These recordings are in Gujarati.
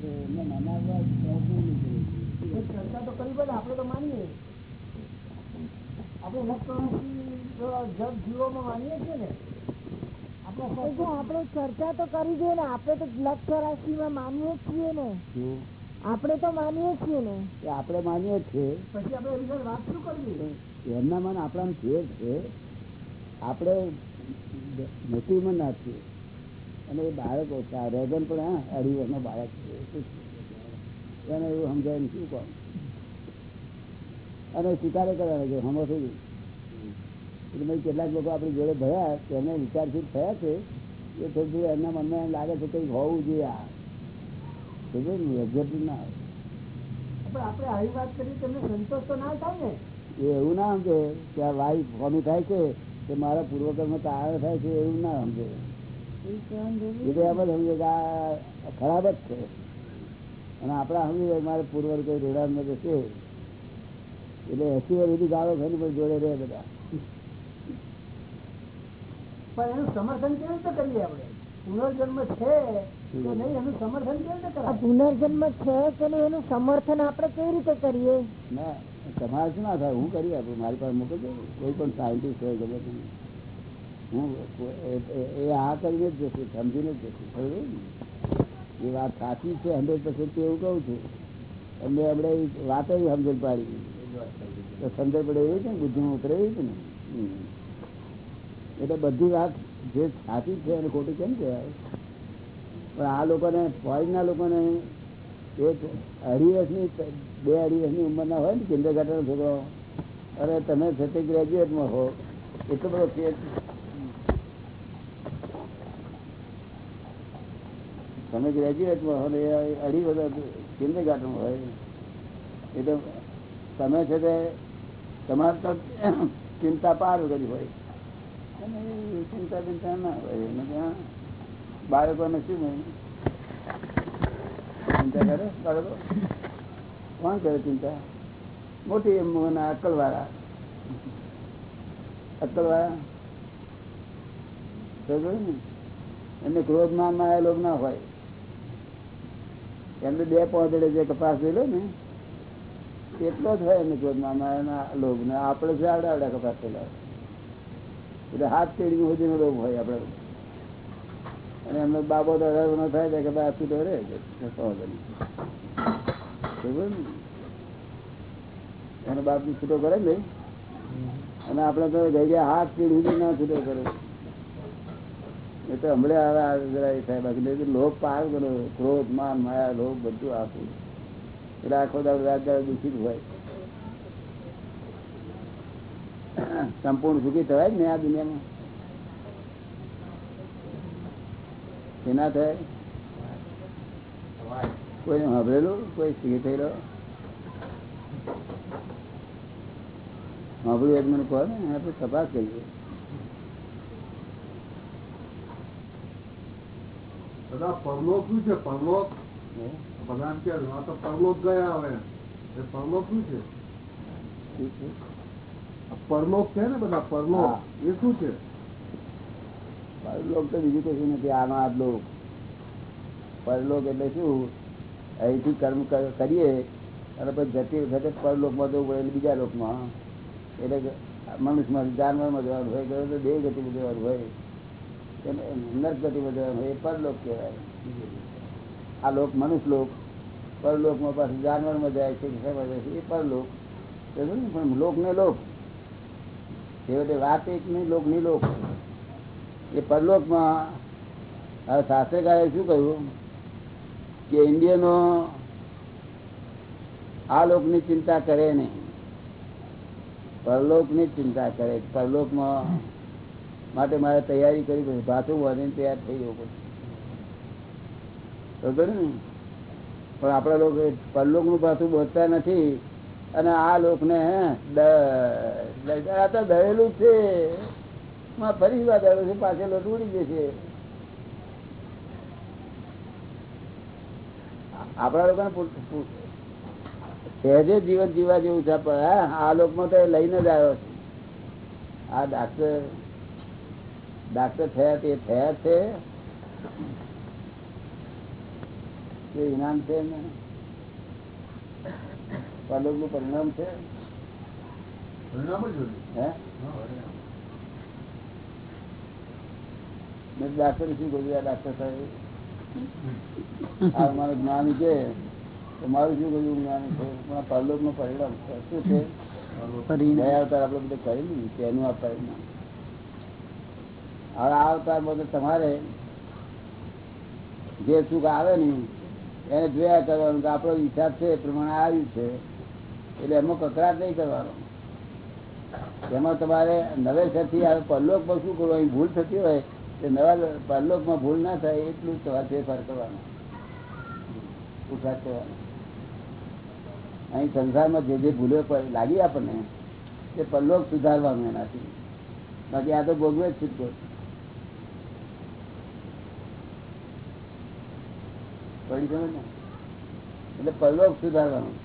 એમને મનાવવા ચર્ચા તો કરી પડે આપણે તો માનીએ. આપણે જગ જીવોમાં માનીએ છીએ ને. આપણે ચર્ચા તો કરી દઈએ ને આપણે તો લક્ષ ચોરાશીમાં માનીએ જ છીએ ને? આપણે તો માનીએ છીએ ને. આપણે માનીએ છીએ. પછી આપણે વાત શું કરવી? એમના મન આપણા ફેર છે આપણે નસીબમાં ના છીએ. અને એ બાળકો ઓછા રેગન પણ હા અઢી વર્ષનો બાળક છે? એને એવું સમજાય શું કહું? અને સ્વીકારે કરવાનો છે હમો થઈ ગયું. કેટલાક લોકો આપણી જોડે ભયા તેમને વિચારશીલ થયા છે એ થોડું એમના મનમાં એમ લાગે છે કંઈક હોવું જોઈએ આ. સમજ્યો ને આવે. આપણે આવી વાત કરી તમને સંતોષ તો ના થાય ને? એવું ના સમજે. કે આ વાઈ ફોમી થાય છે કે મારા પૂર્વકર્મ કારણ થાય છે એવું ના સમજે. એ એમ જ સમજે કે આ ખરાબ જ છે. અને આપણા સમજીએ મારે પૂર્વર કોઈ રેડામાં જશે એટલે એસી વાર સુધી ગાળો ખાઈને પણ જોડે રહે બધા. પણ એનું સમર્થન કેવી રીતે કરીએ આપણે? પુનર્જન્મ છે તો એનું સમર્થન કેવી રીતે પુનર્જન્મ છે કે નહીં? એનું સમર્થન આપણે કેવી રીતે કરીએ? ના સમાજ ના થાય? હું કરી આપું મારી પાસે મોકલજો કોઈ પણ સાયન્ટિસ્ટ હોય ગમે હું એ- આ કરીને જશે, સમજીને જ જશે એ વાત સાચી છે, હંડ્રેડ પર્સન્ટ એવું કહું છું. એમને આપણે વાત સમજણ પાડી. તો સમજણ પડે એવી છે ને, બુદ્ધિમાં ઉતરે એવી છે ને? એટલે બધી વાત જે સાચી છે એને ખોટી કેમ કહેવાય? પણ આ લોકોને ફોરેનના લોકોને એક અઢી વર્ષની, બે અઢી વર્ષની ઉંમરના હોય ને કિન્ડર ગાર્ડન છોકરો અરે તમે છતાં ગ્રેજ્યુએટમાં હો એટલો બધો ફેર તમે ગ્રેજ્યુએટમાં હો ને એ અઢી વર્ષ કિન્ડર ગાર્ડન હોય. એ તો તમે છે તે તમારે તો ચિંતા પાર કરી હોય. અને ચિંતા ચિંતા ના હોય. એને ત્યાં બાળકોને શું હોય? ચિંતા કરે બાળકો? કોણ કરે ચિંતા? મોટી એમ અક્કલ વાળા અક્કલ વાળા ને? એમને ક્રોધ માનમાં એ લોક ના હોય. એમને બે પોતડે જે કપાસ જોઈ ને એટલો જ હોય એમને એના લોભ ને આપણે છે આવડા આવડા કપાસ થયેલા એટલે હાથ પેઢી સુધીનો લોભ હોય આપણે. અને એમનો બાબો અઢાર નો થાય કે ભાઈ વાંધો નહીં. બરોબર ને? એનો બાપ છૂટો કરે ને અને આપણે તો ગઈ હાથ પીઢી સુધી ના છૂટો કરે. એ તો હમણાં આવે જરા માન, માયા, લોભ બધું એટલે આખો દાડો રાત દાડો સંપૂર્ણ સુખી થવાય ને આ દુનિયામાં? કે થાય? કોઈ હભરેલું કોઈ સુખી રહ્યો? સાંભળ્યું એક મને કહો ને, આપણે તપાસ કરીએ. બધા પરલોક શું છે? પરલોક? બધા એમ કે આ તો પરલોક ગયા હવે. એ પરલોક શું છે? પરલોક છે ને બધા પરલોક એ શું છે? પરલોક તો બીજું કશું નથી આનો આ લોક. પરલોક એટલે શું? અહીંથી કર્મ કર- કરીએ અને પછી જતી વખતે પરલોકમાં જવું પડે બીજા લોકમાં. એટલે મનુષ્યમાં જાનવરમાં જવાનું હોય તો દેવ ગતિમાં જવાનું હોય. ગતિમાં જવાનું એ પરલોક કહેવાય. આ લોક મનુષ્ય લોક, પરલોકમાં પાછું જાનવરમાં જાય જાય છે, એ પરલોક. પણ લોક ને લોક. છેવટે વાત એક નહીં, લોકની લોક એ પરલોકમાં હવે શાસ્ત્રકારે શું કહ્યું? કે ઇન્ડિયનો આ લોકની ચિંતા કરે નહીં. પરલોકની ચિંતા કરે. પરલોકમાં માટે મારે તૈયારી કરી પછી ભાથું વધીને તૈયાર થઈ જવું પડશે. બરોબર ને? પણ આપણા લોકો પરલોકનું પાછું બોલતા નથી અને આ લોકને આ તો દળેલું છે. માં ફરી વાત દળેલું છે, પાછળ ઉડી જશે. આપણા લોકોને સહેજે જીવન જીવા જેવું છે આ લોકમાં તો લઈને જ આવ્યો છે. આ ડાક્ટર ડાક્ટર થયા તે થયા છે. એ ઇનામ છે ને પરલોકનું પરિણામ છે. પરિણામ પરિણામ. ડાક્ટર શું કહ્યું? આ ડાક્ટર સાહેબ. આ મારું જ્ઞાન છે. તો મારું શું કહ્યું? જ્ઞાન છે. પણ પરલોકનું પરિણામ છે? શું છે અવતાર આપડે બધું કરેલું તેનું આ પરિણામ. હવે આ અવતાર બધું તમારે જે સુખ આવે ને એને જોયા કરવાનું કે આપણો હિસાબ છે એ પ્રમાણે આવ્યું છે. એટલે એમાં કકરાટ નહીં કરવાનો. એમાં તમારે નવેસરથી આવે પરલોકમાં શું કરવું ભૂલ થતી હોય તો નવા પરલોકમાં ભૂલ ના થાય એટલું તમારે ફેરફાર કરવાનો. પુરસાદ કરવાનો. અહીં સંસારમાં જે જે ભૂલો લાગી આપણને તે પરલોક સુધારવાનું એનાથી. બાકી આ તો ભોગવે જ છૂટકો પડી ગયો ને એટલે પરલોક સુધારવાનું.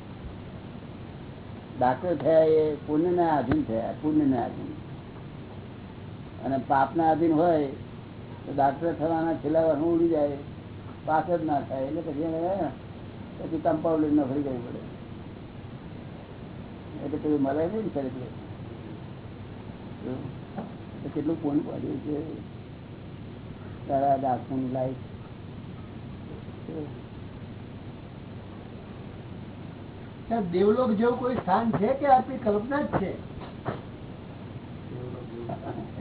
દાખલ થયા એ પુણ્યના આધીન થયા, પુણ્યના આધીન. અને પાપના આધીન હોય, તો દાખલ થવાના છેલ્લા વર્ષ ઉડી જાય પાસ જ ના થાય, એટલે પછી પછી કમ્પાઉન્ડ નોકરી કરવી પડે. એટલે પેલું મળે નહીં ખરેખર? કેટલું પૂર્ણ પડ્યું છે? તારા દાખલ લાઈફ દેવલોક જેવું કોઈ સ્થાન છે કે આપણી કલ્પના જ છે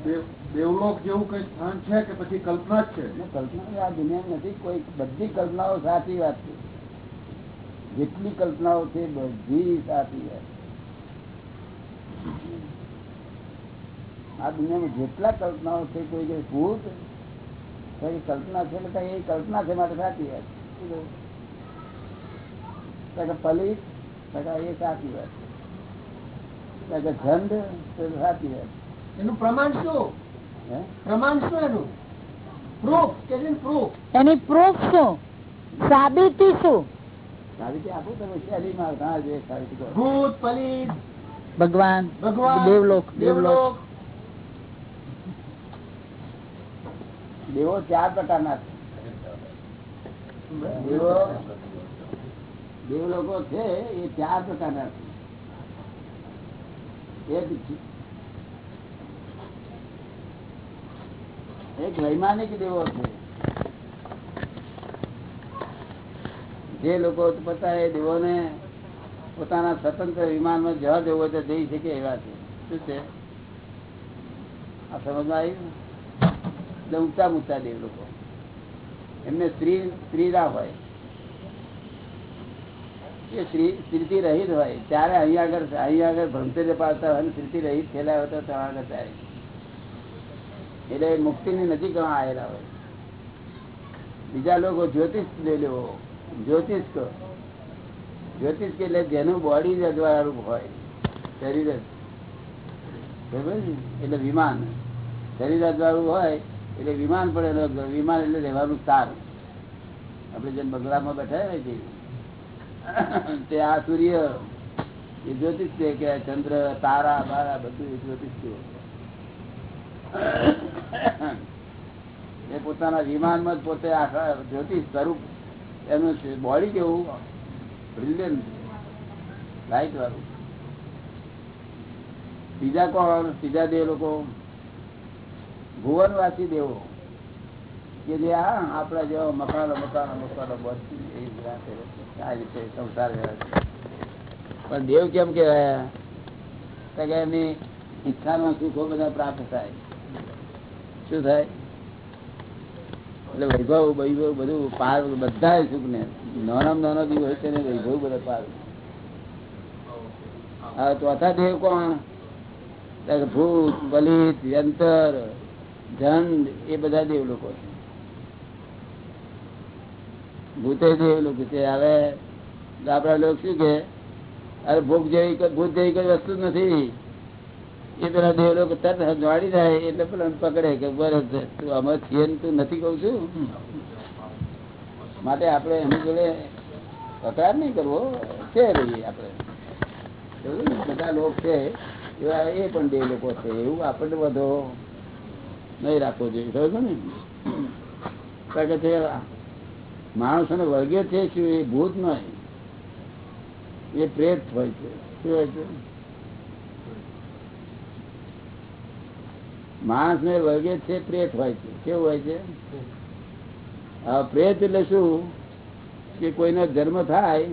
દેવ- દેવલોક જેવું કઈ સ્થાન છે કે પછી કલ્પના જ છે ને કલ્પના આ દુનિયામાં નથી કોઈ બધી કલ્પનાઓ સાચી વાત છે જેટલી કલ્પનાઓ છે બધી સાચી વાત આ દુનિયામાં જેટલા કલ્પનાઓ છે કોઈ જે ભૂત કોઈ કલ્પના છે એટલે કાંઈ એ કલ્પના છે માટે સાચી વાત શું કહ્યું? કાંઈ કે પલિત એ સાચી વાત. કાંઈ કે ઝંડ તો સાચી વાત. એનું પ્રમાણ શું? હે? પ્રમાણ શું એનું? પ્રૂફ કે પ્રૂફ એની પ્રૂફ શું? સાબિતી શું? સાબિતી આપું તમે શૈલીમાં ઘણા જે સાબિતી ભૂત પલિત. ભગવાન ભગવાન દેવલોક દેવલોક. દેવલોક. દેવો ચાર પ્રકારના છે. દેવો લોકો છે, એ ચાર પ્રકારના છે. એક વૈમાનિક દેવો છે. જે લોકો પોતા એ દેવોને પોતાના સ્વતંત્ર વિમાનમાં જવા જવું હોય તો જઈ શકે એવા છે. શું છે? આ સમજમાં આવ્યું? એટલે ઊંચા ઊંચા દેવ લોકો. એમને સ્ત્રી સ્ત્રી હોય. એ સ્ત્રી, સ્ત્રીથી રહિત હોય. ત્યારે અહીંયા આગળ અહીંયા આગળ ભ્રમચર્ય પાડતા હોય સ્ત્રીથી રહિત થયેલા હોય તો ત્યાં આગળ એટલે મુક્તિની નજીક આવેલા હોય. બીજા લોકો જ્યોતિષ લઈ લેવો. જ્યોતિષ કહો. જ્યોતિષ એટલે જેનું બોડી જ હોય. શરીર એટલે વિમાન. શરીર અજવાળું હોય, એટલે વિમાન પણ વિમાન એટલે રહેવાનું સારું આપણે જેમ બંગલામાં બેઠા તે આ સૂર્ય, એ જ્યોતિષ છે કે ચંદ્ર, તારા, બારા, બધું એ જ્યોતિષ છે. એ પોતાના વિમાનમાં જ પોતે આખા જ્યોતિષ સ્વરૂપ એનું બોડી કેવું? બ્રિલિયન્ટ લાઈટ વાળું. બીજા કોણ? બીજા દેવ લોકો. ભુવનવાસી દેવો. કે જે આ આપણા જેવો મકાનો મકાનો મકાનો સંસાર પણ દેવ કેમ કેવાય તો કે એમની સુખો બધા પ્રાપ્ત થાય. શું થાય? એટલે વૈભવ વૈભવ બધું પાર બધા સુખ ને નાનામાં નાનો દીવ હોય તેને વૈભવ બધા પાર હવે ચોથા દેવ કોણ? ભૂત, બલિત, યંતર, ધન, એ બધા દેવ લોકો છે. ભૂતે જોયેલું કે હવે આપડા લોકો શું કે અરે ભૂખ જેવી ભૂત જેવી કોઈ વસ્તુ નથી. એ પેલા દેવ લોકો તરત જાય એટલે પેલા પકડે કે બરસ તું અમે છીએ તું નથી કઉ છું. માટે આપણે એની જોડે તકરાર નહીં કરવો. છે ભાઈ આપણે? બધા લોકો છે. એવા એ પણ દેવ લોકો છે. એવું આપણને બધો નહીં રાખવો જોઈએ. ખબર ને? કારણ કે તે માણસોને વળગે છે શું એ ભૂત નહીં. એ પ્રેત હોય છે. શું હોય છે? માણસને વર્ગે છે, પ્રેત હોય છે. કેવું હોય છે? પ્રેત એટલે શું? કે કોઈનો જન્મ થાય,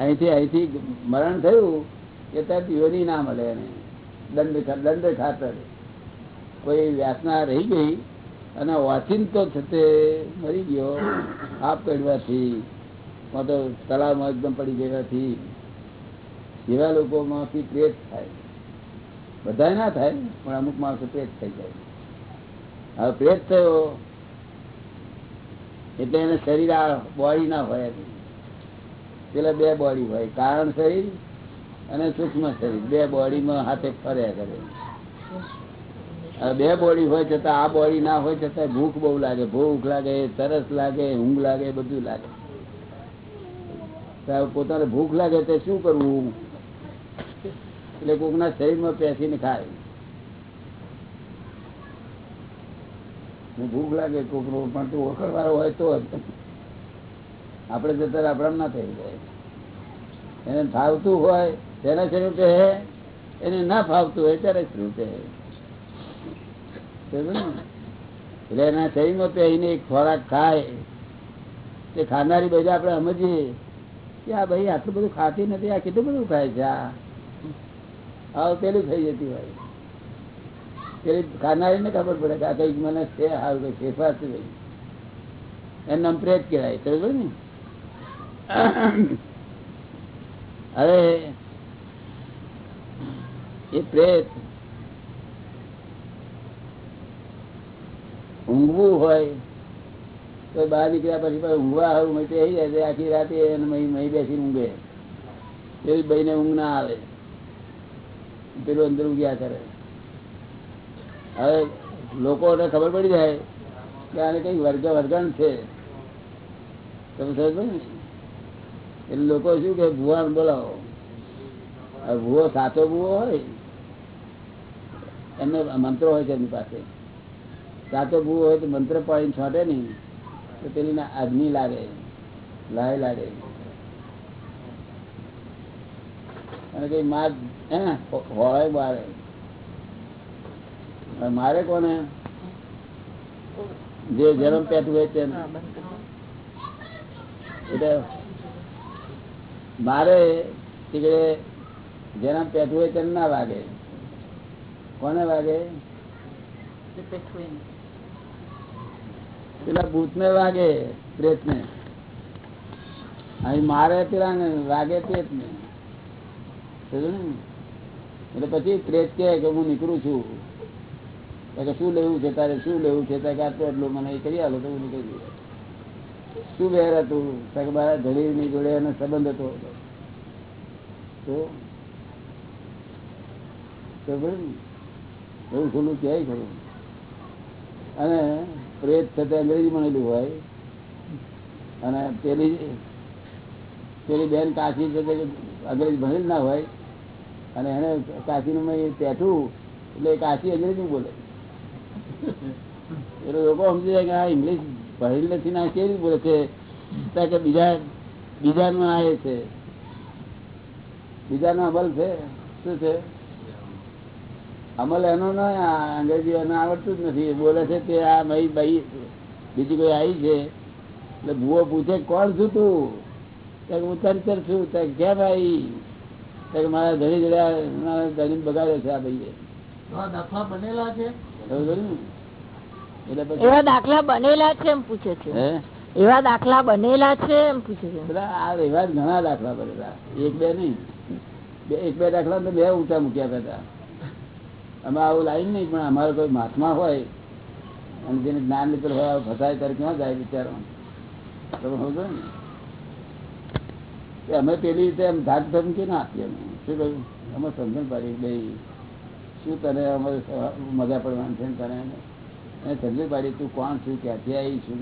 અહીંથી અહીંથી મરણ થયું કે ત્યાં યોની ના મળે એને. દંડ દંડ ખાતર. કોઈ વ્યાસના રહી ગઈ અને ઓચિંતો થતે મરી ગયો, આપ કડવાથી. કાં તો તળાવમાં એકદમ પડી ગયેલાથી એવા લોકોમાંથી પ્રેત થાય. બધા ના થાય, પણ અમુક માણસો પ્રેત થઈ જાય. હવે પ્રેત થયો, એટલે એને શરીર આ બોડી ના હોય પેલા બે બોડી હોય, કારણ શરીર અને સૂક્ષ્મ શરીર. બે બોડીમાં હાથે ફર્યા કરે. બે બોડી હોય છતાં, આ બોડી ના હોય છતાં ભૂખ બહુ લાગે. ભૂખ લાગે, તરસ લાગે, ઊંઘ લાગે, બધું લાગે. પોતાને ભૂખ લાગે તો શું કરવું એટલે કોકના શરીરમાં પેસીને ખાય. ભૂખ લાગે કોકનો પણ તું ઓળખવાળો હોય તો આપણે જતા આપણા ના થઈ જાય. એને ફાવતું હોય, તેના હે, એને ના ફાવતું હોય, ત્યારે ને? એટલે એના શરીરમાં તો એને ખોરાક ખાય. તે ખાનારી બધા આપણે સમજીએ કે આ ભાઈ આટલું બધું ખાતી નથી આ કેટલું બધું ખાય છે? આ પેલું થઈ જતી હોય. પેલી ખાનારી ને ખબર પડે કે આ કંઈક મને છે સારું કઈ ફેરફાર છે ભાઈ એનું પ્રેત કહેવાય. સમજો ને? હવે એ પ્રેત ઊંઘવું હોય, તો બહાર નીકળ્યા પછી પાછું ઊંઘવા હારું મય તે જાય આખી રાતે એને મય બેસીને ઊંઘે. પેલી ભાઈને ઊંઘ ના આવે. પેલું અંદર ઊંઘ્યા કરે. હવે લોકોને ખબર પડી જાય કે આને કઈ વર્ગ, વર્ગણ છે. તમે સમજો ને? એટલે લોકો શું કે ભુવાને બોલાવો. ભુવો સાચો ભુવો હોય, એમને મંત્રો હોય છે એમની પાસે. સાચો ભૂ હોય તો મંત્ર પાણી છોટે નહીં. તો પેલી અગ્નિ લાગે લાય લાગે. અને કઈ માર હોય મારે મારે કોને? જે જન્મ પેટ હોય તેને એટલે મારે જન્મ પેટું હોય તેને ના વાગે. કોને વાગે? પેલા ભૂત ને વાગે પ્રેત ને. મારે પેલા વાગે પ્રેત ને. એટલે પછી પ્રેત કે હું નીકળું છું. શું લેવું છે તારે, શું લેવું છે? તારે મને કરી આલો તો હું નીકળી ગયો. શું વેર હતું? તો કે મારા ધડીની જોડે એનો સંબંધ હતો. તો? એવું ખુલ્લું ક્યાંય ખરું અને પ્રેત થતા અંગ્રેજી ભણેલું હોય. અને પેલી પેલી બેન કાશી છે તે અંગ્રેજી ભણેલી ના હોય. અને એને કાશીનું મેં પેઠું એટલે કાશી અંગ્રેજી બોલે. એટલે લોકો સમજી જાય કે આ ઇંગ્લિશ ભણેલી નથી ને કેવી બોલે છે? કે બીજા બીજાનું આ એ છે. બીજાનો અમલ છે? શું છે? અમલ એનો ના અંગ્રેજી એને આવડતું જ નથી. બોલે છે કે આ ભાઈ ભાઈ બીજી કોઈ આવી છે. એટલે ભૂવો પૂછે કોણ છું તું? ત્યાં કે હું તરતર છું. ત્યાં કે કેમ આવી ત્યાં મારા ધણી જડ્યા ધણી બગાડ્યો છે આ ભાઈએ. દાખલા બનેલા છે? એટલે પછી એવા દાખલા બનેલા છે એમ પૂછે છે. એવા દાખલા બનેલા છે એમ પૂછે છે. બધા આ એવા ઘણા દાખલા બનેલા. એક બે નહીં. બે એક બે દાખલા તો બે ઊંચા મૂક્યા હતા અમે આવું લાઈન નહીં, પણ અમારે કોઈ મહાત્મા હોય અને જેને જ્ઞાન લીધેલ હોય ફસાય ત્યારે ક્યાં જાય બિચારો તમે અમે પેલી રીતે એમ ધાક ધમકી ના આપીએ અમે? શું કહ્યું? અમે સમજણ પાડી ભાઈ, શું તને અમારે મજા પડવાની છે તને એને સમજણ પાડી તું કોણ છું, ક્યાંથી આવી છું?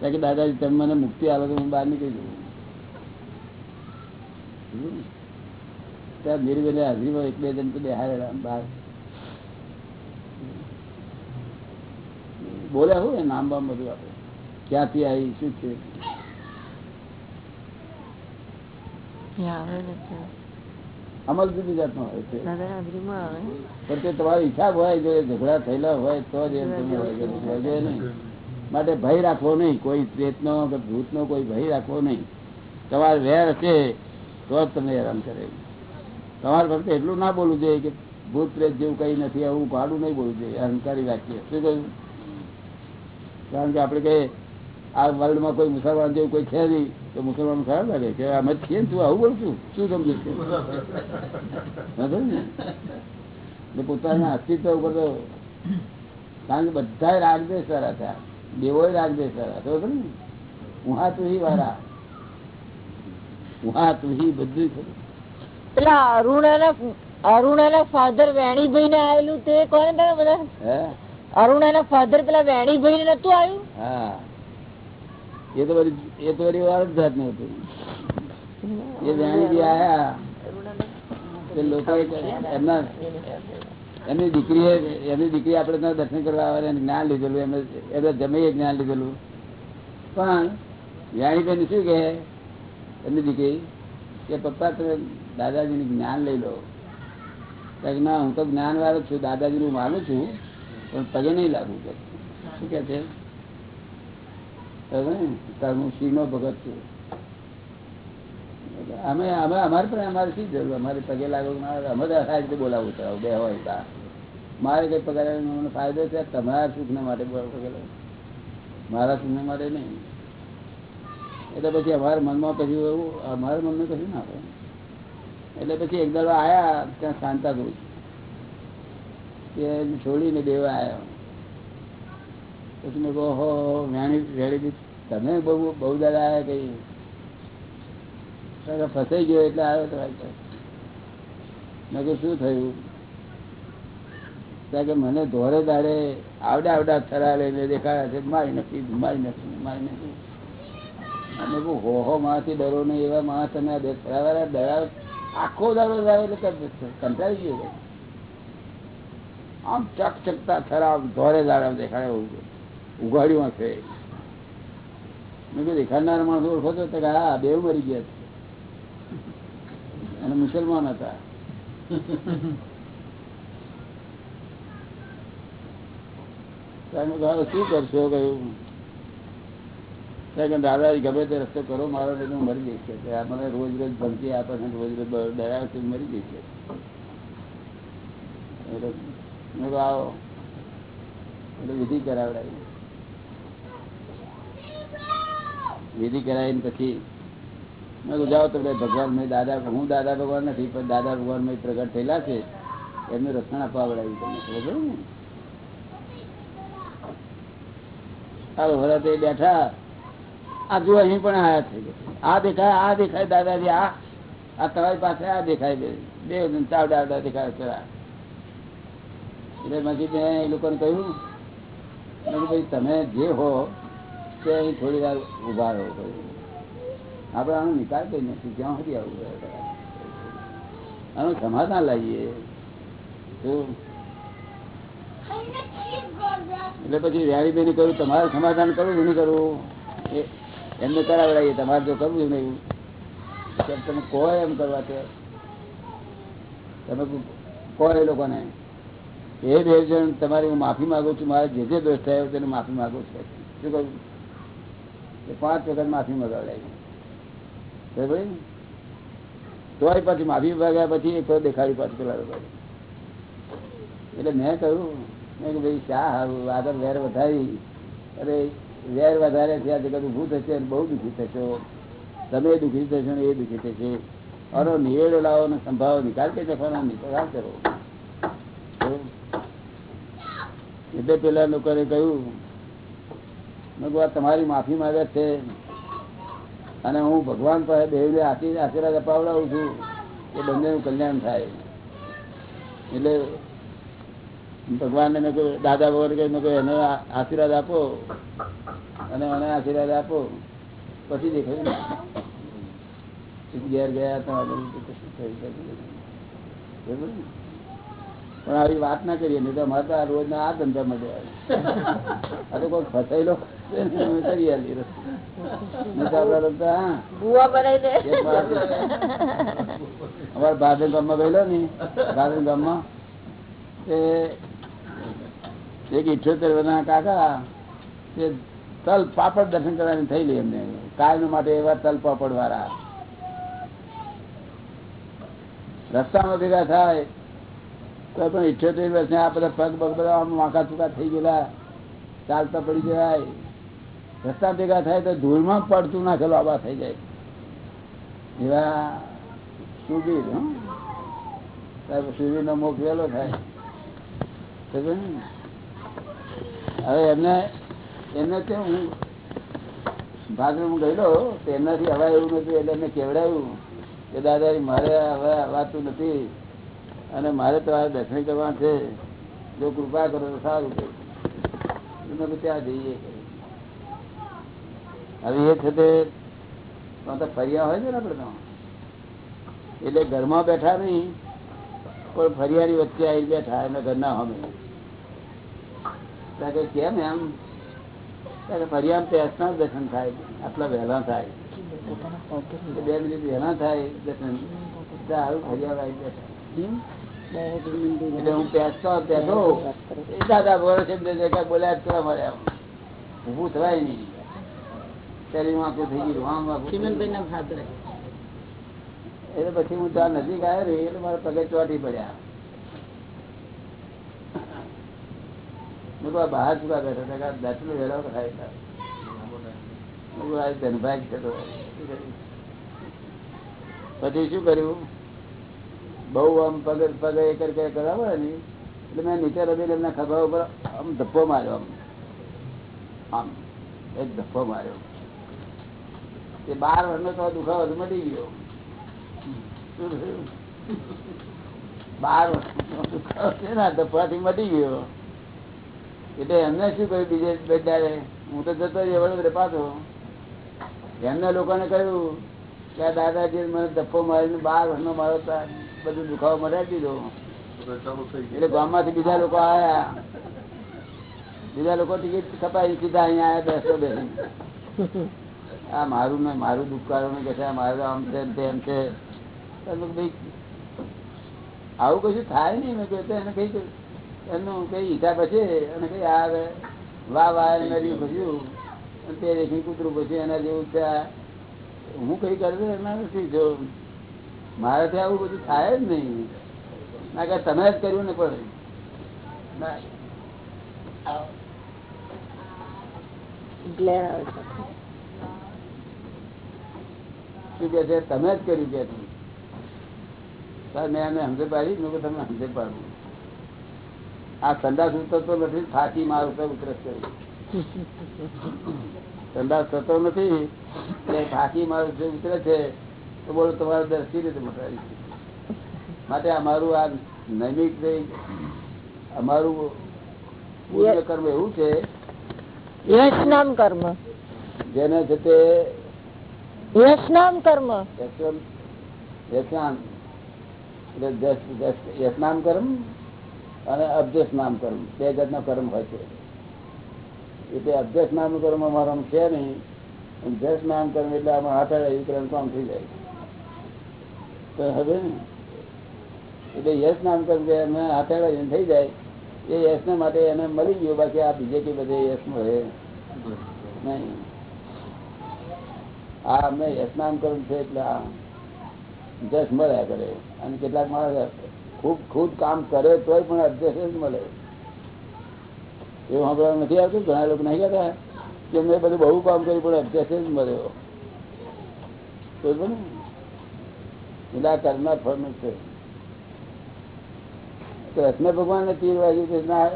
કે દાદાજી, તમે મને મુક્તિ આવે તો હું બહાર નીકળી જવું ત્યાં ધીરે ધીરે હાજરીમાં એક બે જણ તો બેહાડેલા બહાર. બોલે હું નામ બામ બધું આપણે. ક્યાંથી આવી શું છે? અમલ જુદી જાતનો હોય છે. પણ તે તમારી ઈચ્છા હોય જો ઝઘડા થયેલા હોય તો જ નહીં. માટે ભય રાખવો નહીં. કોઈ પ્રેતનો કે ભૂતનો કોઈ ભય રાખવો નહીં. તમારે વેર હશે તો જ તમને હેરાન કરે. તમારે ફક્ત એટલું ના બોલવું જોઈએ કે ભૂત પ્રેત જેવું કઈ નથી આવું ભાડું નહીં બોલવું જોઈએ. અહંકારી વાક્ય. શું કહ્યું? કારણ કે આપણે કહીએ આ વર્લ્ડમાં કોઈ મુસલમાન જેવું કોઈ છે નહીં તો મુસલમાન ખરાબ લાગે કે જ છીએ તું આવું બોલું છું શું સમજુ છું? ને. પોતાના અસ્તિત્વ ઉપર તો કારણ કે બધા રાગદેશ સારા હતા દેવો રાગદેશ સારા તો ને? ઉહા તુહી વાળા. ઉહા તુહી બધું ખરું પેલા અરુણાના અરુણાના ફાધર વેણીભાઈ ને આવેલું તે કોને તમે બધા? હે અરુણાના ફાધર પેલા વેણીભાઈ નતું આવ્યું? એ તો વળી વાર જ જાતનું એ બી આયા. લોકો એમના એને જ્ઞાન લીધેલું. એમને એમને જમીએ શું કહે? એમની દીકરી કે, પપ્પા, તમે દાદાજીનું જ્ઞાન લઈ લો. ના, હું તો જ્ઞાન વાળો છું. દાદાજીનું માનું છું. પણ પગે નહીં લાગુ કે શું કે છે? હું શિવનો ભગત છું. અમે અમે અમારે પણ અમારે શી જરૂર? અમારે પગે લાગો કે ના લાગો? અમે તો આ રીતે બોલાવું છે. બે હોય તા મારે કઈ પગાર ફાયદો છે? તમારા સુખના માટે પગે મારા સુખને માટે નહીં. એટલે પછી અમારા મનમાં કહ્યું એવું અમારા મનમાં કહ્યું ના એટલે પછી એક દાડો આયા, ત્યાં શાંતા દઉં એ છોડીને દેવા આવ્યો. પછી મેં કહો હો વેણી વેણી તમે બહુ બહુ દાદા આવ્યા કઈ કે ફસાઈ ગયો એટલે આવ્યો તો આજે. મેં કહું શું થયું? કે મને ધોરે દાડે આવડા આવડા થરા લઈને દેખાયા છે. મારી નથી મારી નથી મારી નથી. અમે કહું હો હો માથી ડરો નહીં. એવા માણસ તમે આ બે ડરાવ આખો દાડો આવે એટલે કંટાળી ગયો. આમ ચક ચકતા ખરાબ ધોરે દાડા દેખાડે ઉઘાડ્યું હશે મેં કીધું દેખાડનાર માણસ ઓળખો તો હા બે મરી ગયા છે. અને મુસલમાન હતા. કહ્યું, શું કરશો? કહ્યું દાદા ગમે તે રસ્તો કરો મારો લઈને મરી જઈશ. કે મને રોજ રોજ ધમકી આપે છે રોજ રોજ દયા મરી જઈશ. વિધિ કરાવડાવી. વિધિ કરાવીને પછી મેં જાઓ તમે ભગવાન, મેં દાદા, હું દાદા ભગવાન નથી, પણ દાદા ભગવાન મેં પ્રગટ થયેલા છે. એમને રક્ષણ આપવા આવડાવી તમે ખબર ને? સારું હવે તે બેઠા. આ જો અહીં પણ આયા થઈ આ દેખાય આ દેખાય દાદાજી, આ આ તમારી પાસે આ દેખાય બે. બે ચાવડા દેખાય છે. એટલે પછી એ લોકોને કહ્યું. ભાઈ, તમે જે હો, તે અહીં થોડી વાર ઊભા રહો આપણે આનો નિકાલ કઈ નથી, ક્યાં સુધી આવું આનું સમાધાન લાવીએ. એટલે પછી વ્યારીબેન કહ્યું, તમારે સમાધાન કરવું નહીં કરવું. એમને કરાવડાવીએ તમારે જો કરવું નહીં. તમે કહો એમ કરવા છે તમે કહો એ લોકોને. એ બે તમારી હું માફી માંગુ છું, મારે જે જે દોષ થયો તેને માફી માંગુ છું. શું કહું પાંચ વખત માફી મગાવડાવી ભાઈ? તોય પછી માફી માગ્યા પછી એક દેખાડી પાછું પેલા એટલે મેં કહ્યું, મેં કે ભાઈ, શા હારું? આગળ વેર વધારી. અરે, વેર વધારે થયા જગત ઊભું થશે અને બહુ દુઃખી થશો. તમે દુઃખી થશો ને એ દુઃખી થશે. અરે નિવેડો લાવો ને સંભાવો નિકાલ કે જવાનો નિકાલ કરો. એટલે પેલા નોકરે કહ્યું, મેં તમારી માફી માંગે છે. અને હું ભગવાન પાસે દેવને આશી- આશીર્વાદ અપાવડાવું છું, એ બંનેનું કલ્યાણ થાય. એટલે ભગવાનને મેં કહ્યું દાદા ભગવાન કહ્યું કહ્યું એને આશીર્વાદ આપો, અને મને આશીર્વાદ આપો. પછી દેખાયું ઘેર ગયા હતા બધું કશું થયું નથી. બરાબર ને? પણ આવી વાત ના કરીએ નહીં તો અમારે તો આ રોજ ના આ ધંધા મળે આ તો કોઈ ફસાયેલો કરી અમારા ભાદર ગામમાં ગયેલો ને ભાદર ગામમાં એક ઇઠ્યોતેર વર્ષના કાકા તે તલ પાપડ દર્શન કરવાની થયેલી એમને. કાયમ માટે એવા તલ પાપડ વાળા રસ્તામાં ભેગા થાય તો પણ ઇઠ્યોતેર વર્ષે આ બધા પગ પગ બધા વાંકા ચૂકા થઈ ગયેલા. ચાલતા પડી જાય રસ્તા ભેગા થાય તો ધૂળમાં પડતું નાખેલો આવા થઈ જાય. એવા સુબીર, હં? સુબીર નો મોક વહેલો થાય. હવે એમને એમને કે હું ભાગમાં ગયેલો, તો એમનાથી હવા એવું નથી એટલે એમને કેવડાવ્યું કે દાદા મારે હવે હવાતું નથી. અને મારે તો આ દર્શન કરવા છે. જો કૃપા કરો તો સારું કહ્યું. ત્યાં જઈએ હવે એ છે તે તો હોય છે ને આપણે એટલે ઘરમાં બેઠા નહીં, પણ ફરિયાની વચ્ચે આવી બેઠા એમના ઘરના અમે કે કેમ એમ? ત્યાં ફરિયામાં પેસના જ દર્શન થાય આટલા વહેલા થાય. બે મિનિટ વહેલા થાય દર્શન. ત્યાં આવું ફરિયામાં આવી બેઠા? એટલે હું પેસતો પેસો દાદા ભરો છે બોલ્યા જ કરવા મળે ઊભું થવાય નહીં. શરીર આખું થઈ ગયું આમ આખું એટલે પછી હું ત્યાં નજીક આવ્યો ને એટલે મારા પગે ચોટી પડ્યા. મેં બહાર ચૂકા બેઠો હતા દર્શન વહેલા હતા. મેં ધનભાગ? પછી શું કર્યું? બહુ આમ પગ પગે એ કરી કરી કરાવે ને, એટલે મેં નીચે રમીને એમના ખભા ઉપર આમ ધપ્પો માર્યો આમ. આમ, એક ધપ્પો માર્યો. એ બાર વર્ષનો તો દુખાવો મટી ગયો. બાર વર્ષનો દુખાવો છે ધપ્પાથી મટી ગયો? એટલે એમને શું કહ્યું બીજે બેદારે હું તો જતો રહ્યો વડોદરા પાછો. એમને લોકોને કહ્યું કે દાદાજી મને ધપ્પો મારીને બાર વર્ષનો મારો તો આ બધું દુખાવો મટાડી દીધો. એટલે ગામમાંથી બીજા લોકો આવ્યા બીજા લોકો ટિકિટ કપાઈ સીધા અહીંયા આવ્યા બેસો બેસી આ મારું ને મારું દુકાળો ને કે છે મારું આમ છે તેમ છે ભાઈ આવું કશું થાય નહીં. મેં કહ્યું એને કઈ એમનું કઈ હિસાબ પછી અને કઈ આવે. વાહ વાહ એને રહ્યું ખસ્યું અને તે રેખી કૂતરું પછી એના જેવું છે. હું કઈ કરું એના નથી જો મારાથી આવું બધું થાય જ નહીં. ના કે તમે જ કર્યું ને પણ. શું કે છે? તમે જ કર્યું કે સર મેં એને સમજે પાડી? મેં કહ્યું તમે સમજે પાડવું આ સંદાસ ઉતરતો નથી થાકી માર ઉપર ઉતરસ છે સંદાસ થતો નથી થાકી માર ઉપર ઉતરે છે. તો બોલો તમારે દર્શી રીતે મટાડી માટે અમારું આ નૈમિક અમારું પૂર્ણ કર્મ એવું છે નામ કર્મ. જેને છે તે કર્મ. એટલે યશનામ કર્મ અને અભ્યસ નામ કર્મ. બે જાતના કર્મ હોય છે. એટલે અભ્યસ નામ કર્મ અમારામાં છે નહીં. જસ નામ કર્મ એટલે આમાં હાથ આવે એ કર્મ કામ થઈ જાય? હવે ને? એટલે યશ નામ કર્મ કે અમે હાથેડા થઈ જાય, એ યશ માટે એને મળી ગયું, બાકી આ બીજે કઈ બધે યશ મળે નહીં. આ અમને યશનામ કર્મ છે એટલે આ જશ મળ્યા કરે. અને કેટલાક માણસ ખૂબ ખૂબ કામ કરે તોય પણ અધ્યક્ષ જ મળે. એવું સાંભળવા નથી આવતું? ઘણા લોકો નહીં કહેતા કે મેં બધું બહુ કામ કર્યું પણ અધ્યક્ષ જ મળ્યો. બરોબર ને? એટલે કર્મ ફળનું છે કૃષ્ણ ભગવાન ને તીર વાગ્યું કે ના,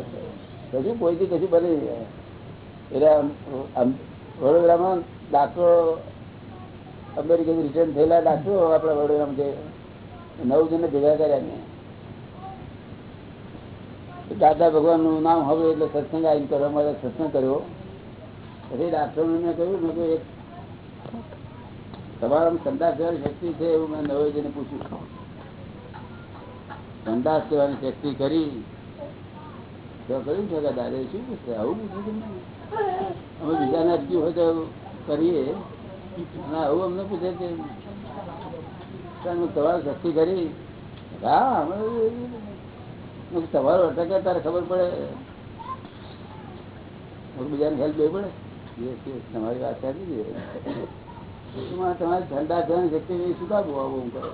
કશું કોઈથી કશું બની. એટલે વડોદરામાં ડાક્ટરો અમેરિકાથી રિટર્ન થયેલા દાખલો આપણા વડોદરામાં નવ જણને ભેગા કર્યા ને દાદા ભગવાનનું નામ હવે એટલે સત્સંગ આવીને કરવા માટે સત્સંગ કર્યો. પછી ડાક્ટર મેં કહ્યું, મેં એક સંદાસ જવાની પૂછ્યું. કરી તો કર્યું છે કે દાદા શું પૂછે? આવું પૂછે તમને અમને પૂછે છે તમારે શક્તિ કરી હા, અમે તમારો અટકે તારે ખબર પડે. બીજાને હેલ્પ લેવી પડે. તમારી વાત સાચી છે. એમાં તમારે ધંધા ધન શક્તિ શું કાબુ આવું કરો?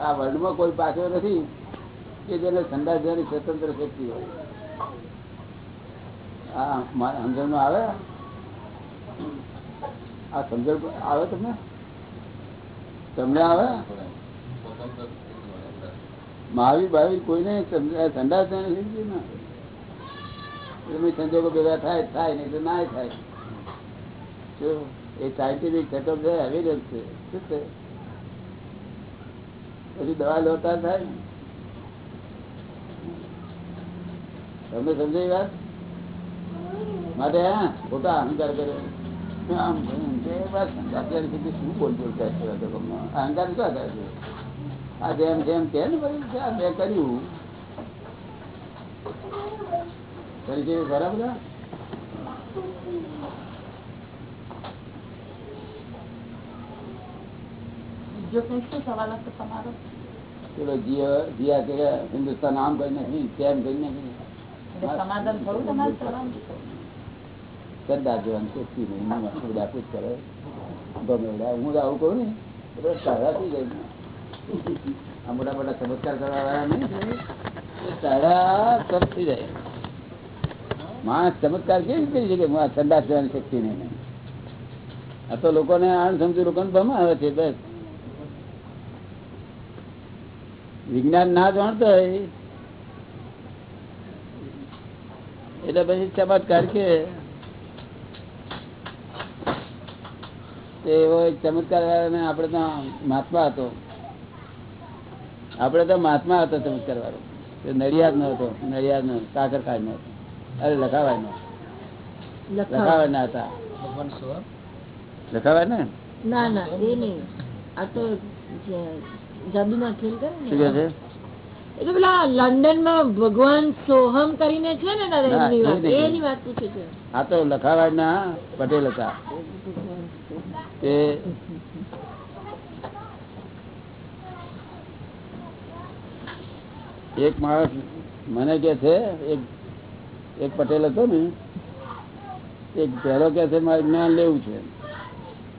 આ વર્લ્ડમાં કોઈ પાછો નથી કે જેને ઠંડા થવાની સ્વતંત્ર શક્તિ હોય. આ સમજણમાં આવે? આ સમજણ આવે તમને? તમને આવે? મહાવીર ભાવી કોઈને ઠંડા થવાની શક્તિ ના. એમની સંજોગો ભેગા થાય થાય નહીં તો ના થાય. એ સાયન્ટિફિક સેટઅપ છે એવિડન્સ છે. શું છે? પછી દવા લોતા થાય. તમને સમજાય વાત? માટે હા, ખોટા અહંકાર કરે. આમ અત્યારે સુધી શું બોલ બોલ કરે છે અહંકાર શું કરે છે? આ જેમ જેમ કે આ મેં કર્યું. કરી છે બીજો કઈ શું સવાલ હતો તમારો? પેલો જીયા જીયા કે હિન્દુસ્તાન આમ કરી નાખી તેમ કરી નાખી સમાધાન થયું તમારે સવાલ? સરદાર જવાન શક્તિ નહીં જ કરે. ગમે હું તો આવું કહું ને એટલે તારા થઈ જાય. આ મોટા મોટા ચમત્કાર કરવા વાળા નહીં તારા થઈ જાય. માણસ ચમત્કાર કેવી કરી શકે? હું આ સંદાસ જવાની શક્તિ નહીં. આ તો લોકોને આણ સમજુ લોકોને ભમાવે છે બસ. વિજ્ઞાન ના જાણતો હોય એટલે પછી ચમત્કાર કે એવો એક ચમત્કાર વાળાને આપણે તો મહાત્મા હતો. આપણે તો મહાત્મા હતો ચમત્કાર વાળો. એ નડિયાદ નો હતો નડિયાદ નો કાકરખાન નો હતો. અરે લખાવાય નો લખાવાય ના હતા લખાવાય ને ના ના એ નહીં. આ તો જાદુમાં ખેલ કરે શું કહે છે? એટલે પેલા લંડનમાં ભગવાન સોહમ કરીને છે ને દાદા ના, એમની એ વાત નહીં. એની વાત પૂછે છે. આ તો લખાવાય ના પટેલ હતા. તે એક માણસ મને કે છે એક એક પટેલ હતો ને એક પહેલો કે છે મારે જ્ઞાન લેવું છે.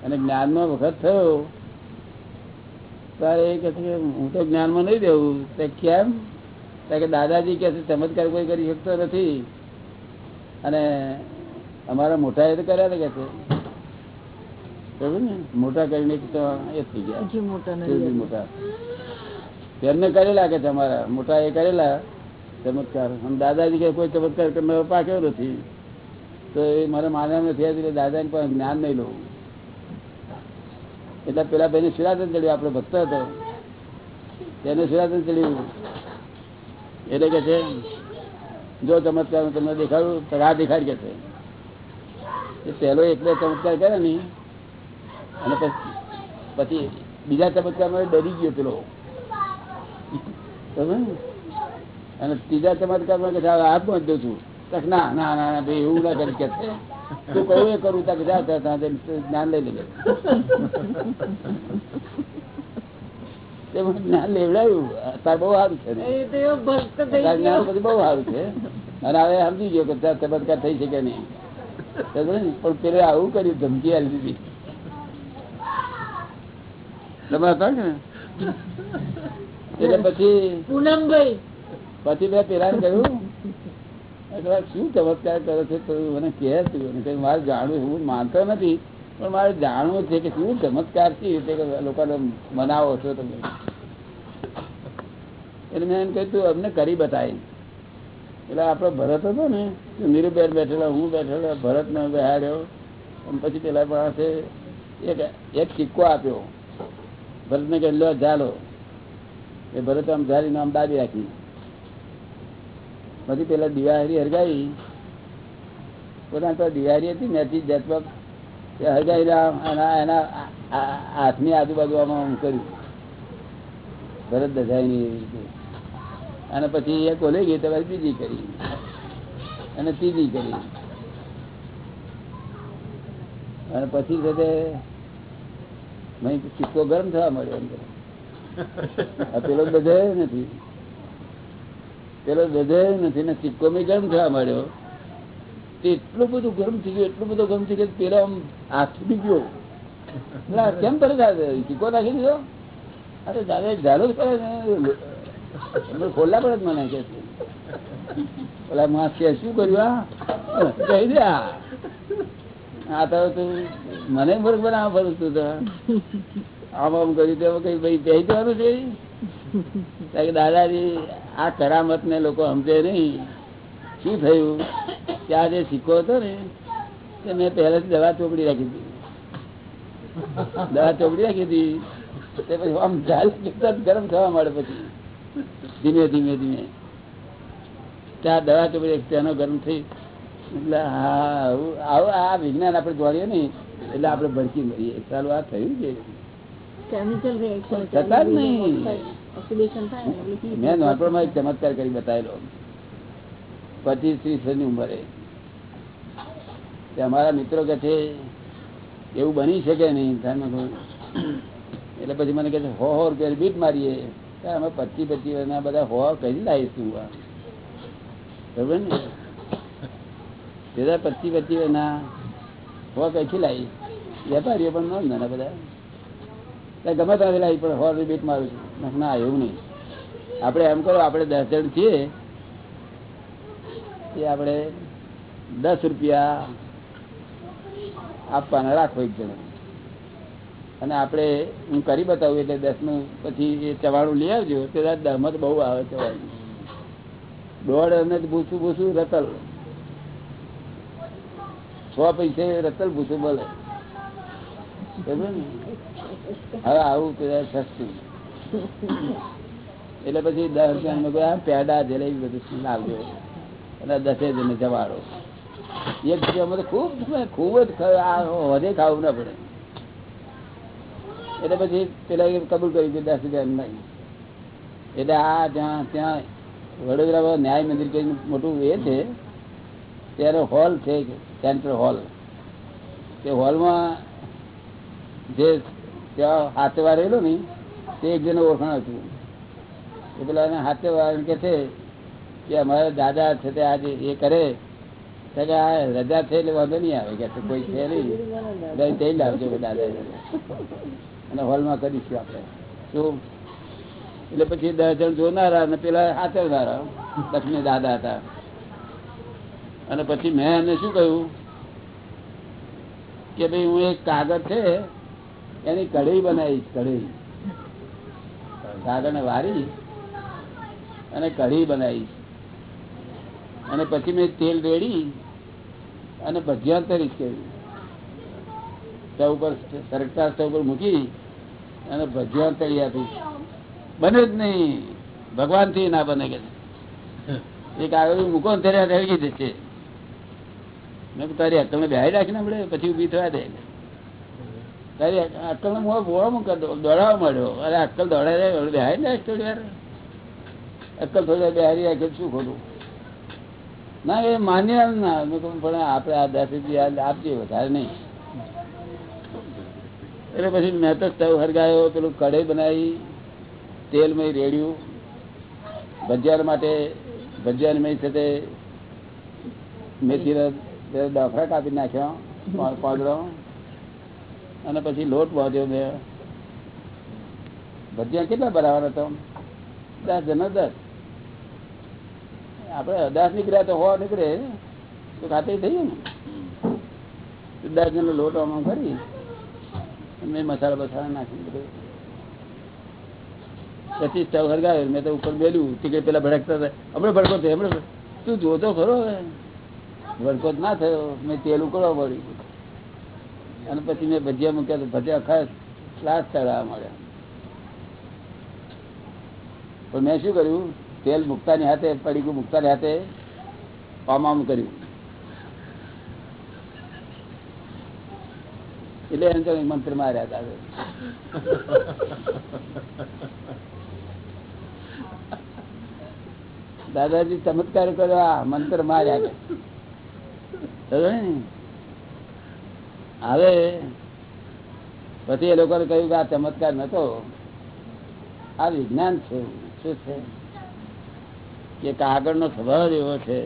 અને જ્ઞાનમાં વખત થયો ત્યારે એ કે છે કે હું તો જ્ઞાનમાં નહીં દેવું તે કેમ? કે દાદાજી કે છે ચમત્કાર કોઈ કરી શકતો નથી. અને અમારા મોટા એ તો કર્યા ને કે છે. ને? મોટા કરીને તો એ થઈ ગયા. મોટા તેમને કરેલા કે તમારા મોટા એ કરેલા ચમત્કાર. અને દાદાજી કે કોઈ ચમત્કાર કરનારો પાક્યો નથી. તો એ મારે માન્યા નથી એટલે દાદાને પણ જ્ઞાન નહીં લઉં. એટલે પેલા ભાઈને સુરાતન ચડ્યું આપડે ભક્ત હતો. તેને સુરાતન ચડ્યું. એટલે કે છે, જો ચમત્કાર તમને દેખાડું, તો રાહ દેખાડ કે છે. એ પહેલો એક ચમત્કાર કરે ને, અને પછી બીજા ચમત્કારમાં ડરી ગયો પેલો. અને ત્રીજા ચમત્કારમાં કે હાથ દઉં છું ના ના ના ના, ભાઈ, એવું ના કરી કે તું કહું એ કરું ત્યાં જા જ્ઞાન લઈ લેજે. તે મને જ્ઞાન તાર બહુ સારું છે જ્ઞાન પછી બહુ સારું છે. અને હવે સમજી ગયો કે તાર ચમત્કાર થઈ શકે નહીં. પણ પેલે આવું કર્યું ધમકી આવી દીધી. તમે હતા ને? એટલે પછી પૂનમભાઈ. પછી મેં પેલા કહ્યું શું ચમત્કાર કરો છો? તો મને કહે તું મારે જાણવું, હું માનતો નથી, પણ મારે જાણવું છે કે શું ચમત્કાર છે લોકોને મનાવો છો તમે. એટલે મેં એમ કહ્યું, તું અમને કરી બતાવી એટલે આપણો ભરત હતો ને નીરુબેન બેઠેલા, હું બેઠેલો ભરત ને બેહાડ્યો પછી પેલા પાસે એક એક સિક્કો આપ્યો. ભરતને કહે લો ચાલો એ ભરત આમ ઝાલીને આમ દાબી રાખી. પછી પેલા દિવાળી હરગાવી. પોતાની દિવાળી હતી ને જતવા હરગાવી એના હાથની આજુબાજુ આમાં કર્યું. ભરત દજાઈની એવી અને પછી એ કોલે ગઈ તમારે બીજી કરી. અને ત્રીજી કરી. અને પછી છે સિક્કો ગરમ થવા મળ્યો અંદર પેલો દજાયો નથી. પેલો દજાયો નથી, ને સિક્કો મેં ગરમ થવા માંડ્યો? એટલું બધું ગરમ થઈ ગયું, એટલું બધું ગરમ થઈ ગયું પેલો આમ હાથ ગયો. એટલે કેમ છે? સિક્કો નાખી દીધો? અરે દાદા ઝાલો જ પડે ખોલ્લા પડે જ મને કે પેલા ઓલા શું કર્યું કહી દે આ તો તું મને મૂર્ખ બનાવવા ફરું તું તો. આમ આમ કર્યું તેમ કઈ ભાઈ કહી દેવાનું છે. દાદાજી આ કરામત ને લોકો સમજે નહીં. શું થયું? ત્યાં જે સિક્કો હતો ને તે મેં પહેલાથી દવા ચોપડી રાખી હતી. દવા ચોપડી રાખી હતી તે પછી આમ ઝાલ ગરમ થવા મળે પછી. ધીમે ધીમે ધીમે. ત્યાં દવા ચોપડી તેનો ગરમ થઈ. એટલે હા આવું આ વિજ્ઞાન આપણે જોડીએ ને એટલે આપણે ભડકી મળીએ ચાલો આ થયું છે. કેમિકલ નહીં. મેં નાનપણમાં એક ચમત્કાર કરી બતાવેલો. પચીસ ત્રીસ વર્ષની ઉંમરે. અમારા મિત્રો કે છે એવું બની શકે નહીં. તારે એટલે પછી મને કહે છે હો હો રૂપિયા બીટ મારીએ. અમે પચીસ પચીસ વર્ષના બધા હો કરી લાવીશું બરોબર ને? બધા પચીસ પચીસ વર્ષના હો કઈથી લાવીશ વેપારીઓ પણ ન નાના બધા ગમે ત્યાંથી લાવી પણ હોર બીટ મારું છું. ના, એવું નહીં. આપણે એમ કરો, આપણે દસ જણ છીએ, એ આપણે દસ રૂપિયા આપવાના રાખો એક જણ. અને આપણે, હું કરી બતાવું એટલે દસનું પછી એ ચવાણું લઈ આવજો, તે દહમત બહુ આવે ચવાણું. દોઢ અને ભૂસું ભૂસું, રતલ. છ પૈસે રતલ ભૂસું બોલે. ને? હવે આવું સસ્તું. એટલે પછી દસ રૂપિયા કોઈ પેડા જલેબી બધું લાવજો. અને દસે જણ જવાડો એક રૂપિયામાં ખૂબ ખૂબ જ વધે ખાવું ના પડે. એટલે પછી પેલા કબૂલ કર્યું કે દસ રૂપિયા નહીં. એટલે આ ત્યાં ત્યાં વડોદરામાં ન્યાય મંદિર કઈ મોટું એ છે ત્યારે હોલ છે સેન્ટ્રલ હોલ તે હોલમાં જે ત્યાં વાર રહેલો ને, તે એક જણ ઓળખાણ હતું. એ પેલા એને હાથે વાળા કે છે કે અમારા દાદા છે તે આજે એ કરે. રજા છે એટલે વાંધો નહીં આવે, કે કોઈ છે નહીં. તે લાવજો દાદા અને હોલમાં કરીશું આપણે? શું? એટલે પછી દસ જણ જોનારા અને પેલા હાથવનારા લક્ષ્મી દાદા હતા. અને પછી મેં એમને શું કહ્યું? કે ભાઈ, હું એક કાગળ છે એની કઢી બનાવી કઢી કાગળને વારી અને કઢી બનાવી અને પછી મેં તેલ રેડી અને ભજીયા તરીકે સ્ટવ ઉપર, સરકતા સ્ટવ ઉપર મૂકી અને ભજીયા તળી આપી બને જ નહીં. ભગવાનથી ના બને કે એક આગળ મૂકો ને ત્યારે હળગી જશે મેં તારી ને બેહાઈ રાખીને આપણે પછી ઊભી થવા દે. અક્કલ ને મોડો દોડાવવા માંડ્યો. અરે અક્કલ દોડાય બેહાઈ ને થોડી યાર. અક્કલ થોડી બેહારી રાખે શું ખોટું ના, એ માન્ય ના પણ આપણે આ દસ આપજે વધારે નહીં. એટલે પછી મેં તો સ્ટવ હરગાયો, પેલું કઢાઈ બનાવી તેલ મેં રેડ્યું. ભજીયા માટે ભજીયા મેં સાથે મેથી બે કાપી નાખ્યા પાંદડો અને પછી લોટ બાંધ્યો મેં ભજીયા કેટલા બરાબર હતા દસ જણા દસ. આપણે દસ નીકળ્યા તો હો નીકળે. તો ખાતે થઈ ને? દસ જણનો લોટ આમાં કરી મેં મસાલા બસાલા નાખી બધું. પછી સ્ટવ હરગાવ્યો મેં તો ઉપર બેલ્યું ટીકડે પેલા ભડકતા હમણાં ભડકો થયો, હમણાં તું જોતો ખરો હવે. ભડકો ના થયો. મેં તેલ ઉકળવા પડ્યું અને પછી મેં ભજીયા મૂક્યા તો ભજીયા ખાસ ક્લાસ ચડાવવા મળ્યા. પણ મેં શું કર્યું? તેલ મૂકતાની હાથે, પડીકું મૂકતાની હાથે આમ કર્યું. એટલે એમ તો મંત્ર માર્યા હતા. દાદાજી ચમત્કાર કર્યો, આ મંત્ર માર્યા કે ને? હવે પછી એ લોકોને કહ્યું કે આ ચમત્કાર નતો. આ વિજ્ઞાન છે શું છે? કે કાગળ નો સ્વભાવ એવો છે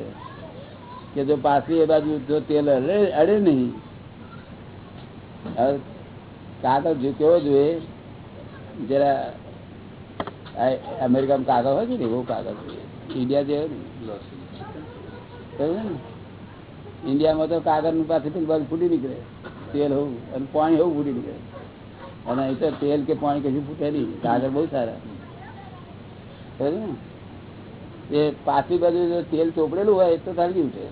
કે જો પાછી એ બાજુ જો તેલ અડે અડે નહીં કાગળ ઝૂક્યો કેવો જોઈએ? જરા અમેરિકામાં કાગળ હોય છે ને એવો કાગળ ઇન્ડિયા જેવો નહીં ને? ઇન્ડિયામાં તો કાગળ પાસેથી પાસે પેલી ફૂટી નીકળે. તેલ હોવું અને પાણી હોવું ફૂટી નીકળે અને અહીં તો તેલ કે પાણી કશું ફૂટે નહીં. કાગળ બહુ સારા? એ પાછલી બાજુ તેલ ચોપડેલું હોય તો તરજી ઉઠે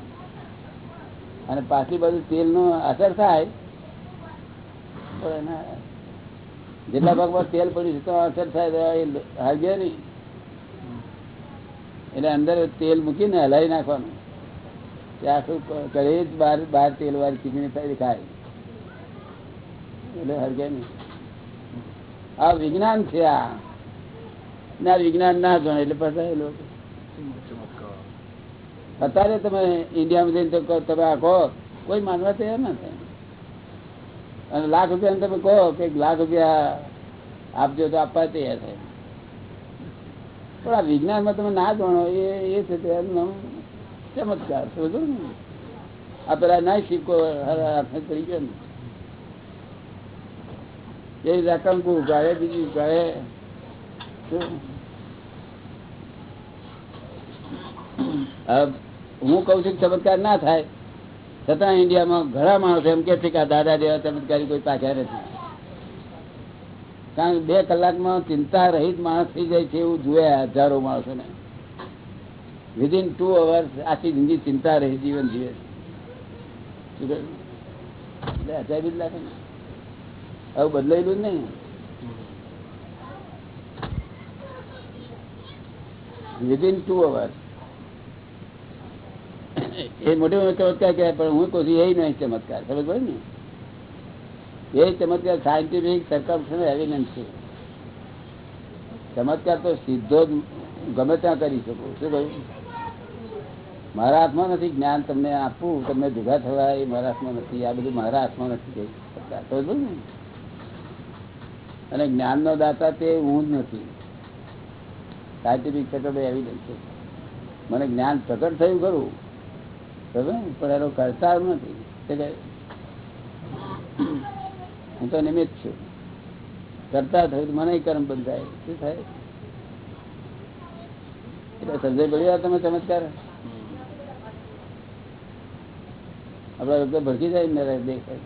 અને પાછલી બાજુ તેલનો અસર થાય, પણ એના જેટલા ભાગમાં તેલ પડ્યું છે તો અસર થાય તો એ હળગે નહીં. એટલે અંદર તેલ મૂકીને હલાવી નાખવાનું. તે આખું કરે જ બહાર બહાર તેલ વાળી ચીકણી થાય ખાય વિજ્ઞાન વિજ્ઞાન અત્યારે તમે ઇન્ડિયામાં જઈને તમે આ કહો, કોઈ માનવા તૈયાર ના થાય. અને લાખ રૂપિયા તમે કહો કે લાખ રૂપિયા આપજો તો આપવા તૈયાર થાય. પણ આ વિજ્ઞાનમાં તમે ના જાણો, એ એ છે તે એમનું ચમત્કાર ને આ પેલા ના શીખો હાથે પડી એ રકમ કો ઉગાડે, બીજું ઉગાડે. હું કઉ છું ચમત્કાર ના થાય. છતાં ઇન્ડિયામાં ઘણા માણસો એમ કે છે કે દાદા જેવા ચમત્કારી કોઈ પાછા નથી. કારણ કે બે કલાકમાં ચિંતા રહિત માણસ થઈ જાય છે એવું જોયા હજારો માણસોને. વિધિન ટુ અવર્સ આખી જિંદગી ચિંતા રહી જીવન જીવે? જ લાગે ને. હવે બદલાયેલું જ વિધિન ટુ અવર્સ એ મોટે મોટો ચમત્કાર કહેવાય પણ હું કહું છું, એ નહીં ચમત્કાર. સમજ પડે ને? એ ચમત્કાર સાયન્ટિફિક સરકાર એવિડન્સ છે. ચમત્કાર તો સીધો જ ગમે ત્યાં કરી શકો. શું કહ્યું? મારા હાથમાં નથી જ્ઞાન, તમને આપવું તમને ભેગા થવા એ મારા હાથમાં નથી. આ બધું મારા હાથમાં નથી. કઈ શકતા. સમજો ને? અને જ્ઞાન નો દાતા તે હું જ નથી. સાયન્ટિફિક સેટઅપ એવિડન્સ છે. મને જ્ઞાન પ્રગટ થયું ખરું. પણ એનો કરતા નથી. હું તો નિમિત્ત છું. કરતા થયું મને કર્મ બંધાય શું થાય? એટલે સંજય ભળી તમે ચમત્કાર? આપડે ભડકી જાય ને દેખાય.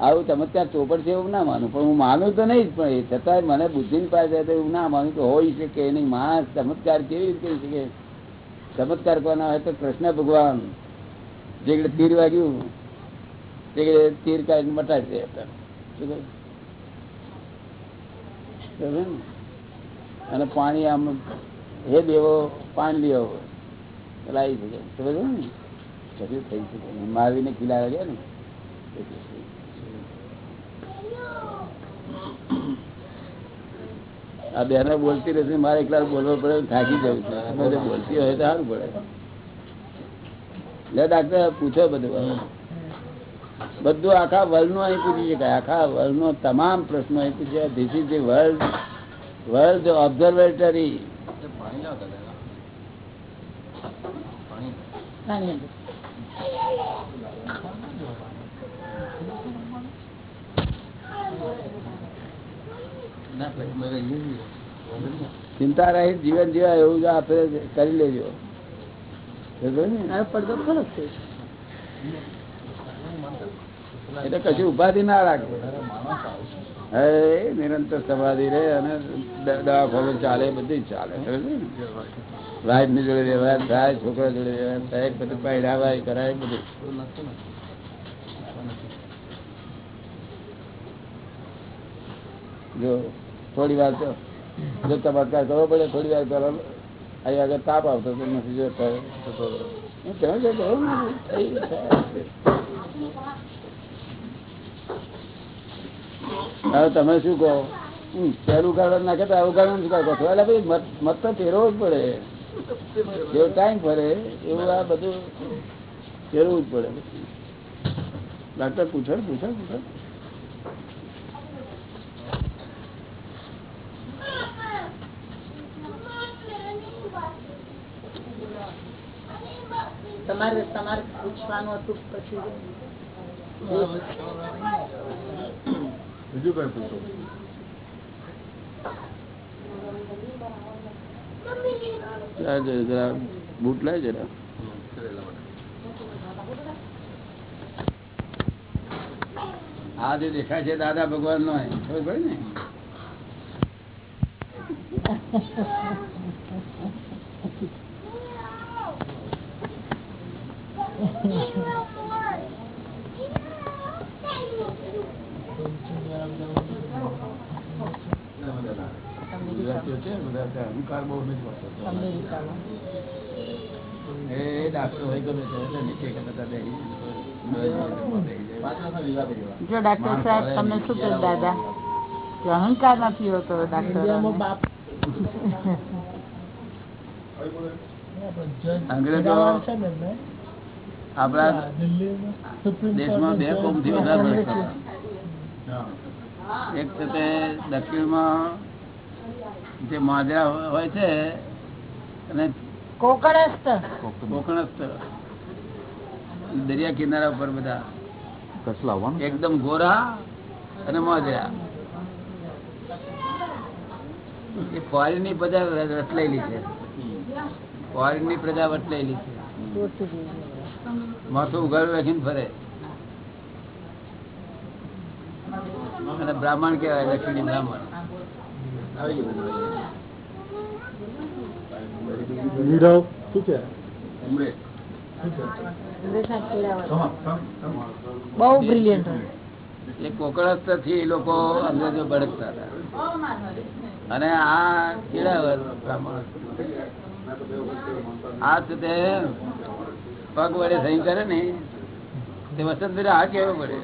આવું ચમત્કાર ચોપડ છે એવું ના માનું. પણ હું માનું તો નહીં પણ એ છતાંય મને બુદ્ધિ ની પાસે એવું ના માનું તો હોય શકે નહીં. માણસ ચમત્કાર કેવી રીતે શકે? ચમત્કાર કરવાના હોય તો કૃષ્ણ ભગવાન. જે તીર વાગ્યું તીર કાઢીને મટાડી? અને પાણી આમ હે દેવો પાણી લાવી શકે. સમજો ને? કશું થઈ શકે. મારીને ખીલાવે ગયા ને. આ બેનો બોલતી રહેશે, મારે એકલા બોલવો પડે, થાકી જવું છે. બોલતી હોય તો સારું પડે. લે ડાક્ટર પૂછો બધું. બધું આખા વર્લ્ડનું અહીં પૂછી શકાય આખા વર્લ્ડ નો તમામ પ્રશ્નો અહીં પૂછ્યા. This is world world observatory ચિંતા રહી જીવન જીવા એવું જો આપણે કરી લેજો. પડદો ખરો છે. એટલે કશું ઉપાધિ ના રાખે. હે નિરંતર સમાધિ રહે અને દવાખાનું ચાલે બધી ચાલે. સમજ ને? વાઇફની જોડે વ્યવહાર થાય, છોકરા જોડે વ્યવહાર થાય, બધું પહેરાવાય કરાય, બધું. જો, થોડી વાર તો, જો ચમત્કાર કરવો પડે, થોડી વાર કરો અહીં આગળ તાપ આવતો તો નથી જોતો હવે તમે શું કહો? પહેલું કારણ નાખે તો આવું કારણ શું કહો? એટલે ભાઈ મત તો પહેરવો જ પડે. જેવો ટાઈમ ફરે એવું આ બધું જ પડે. ડાક્ટર પૂછણ પૂછણ પૂછણ તમારે તમારે પૂછવાનું હતું પછી? બીજું કઈ પૂછો? જરા જરા બૂટ લાય જરા. આ જે દેખાય છે દાદા ભગવાન નો ખબર પડે ને? ગુજરાતીઓ છે ગુજરાતી અહંકાર બહુ નથી હોતો. એ ડાક્ટર હોય ગમે છે એટલે નીચે કે બધા બેસી જો ડાક્ટર સાહેબ તમને શું કહે દાદા કે અહંકાર નથી હોતો ડાક્ટર અંગ્રેજો આપણા દેશમાં બે કોમથી વધારે એક છે તે દક્ષિણમાં જે માજરા હોય છે અને કોકણસ્થ. કોકણસ્થ. દરિયા કિનારા ઉપર બધા. એકદમ ગોરા અને માજરા. એ ફોરેનની પ્રજા વટલેલી છે. ફોરેનની પ્રજા વટલેલી છે. માથું ઉઘાડું રાખીને ફરે. અને બ્રાહ્મણ કહેવાય દક્ષિણી બ્રાહ્મણ. બહુ બ્રિલિયન્ટ એ કોકણસ્થથી એ લોકો અંગ્રેજો ભડકતા હતા. અને આ કેળાવર બ્રાહ્મણ. આ છે તે પગ વડે સહી કરે ને તે વસંત આ કેવું પડે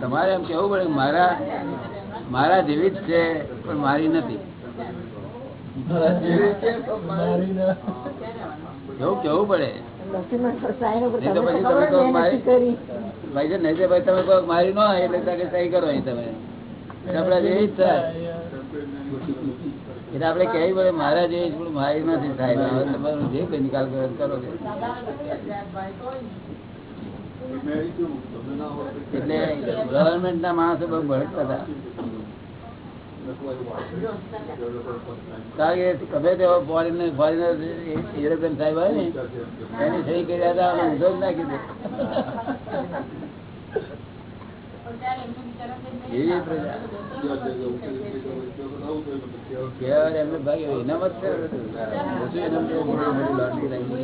તમારે એમ કેવું પડે મારા મારા જેવી જ છે પણ મારી નથી. એવું કેવું પડે. મારી નો છે ભાઈ તમે કહો મારી ન હોય એટલે સહી કરો તમે. આપડા જેવી જ થાય એટલે આપડે કહેવી પડે મારા જેવી જ મારી નથી સાહેબ. તમારું જે નિકાલ કરો એટલે ગવર્મેન્ટ ના માણસો બહુ ભડકતા હતા કારણ કે ગમે કર્યા હતા જ નાખી દે ભાઈ ઇનામ છે બધું. બધું ઇનામ છે, મોટી મોટી લોટરી લાગી.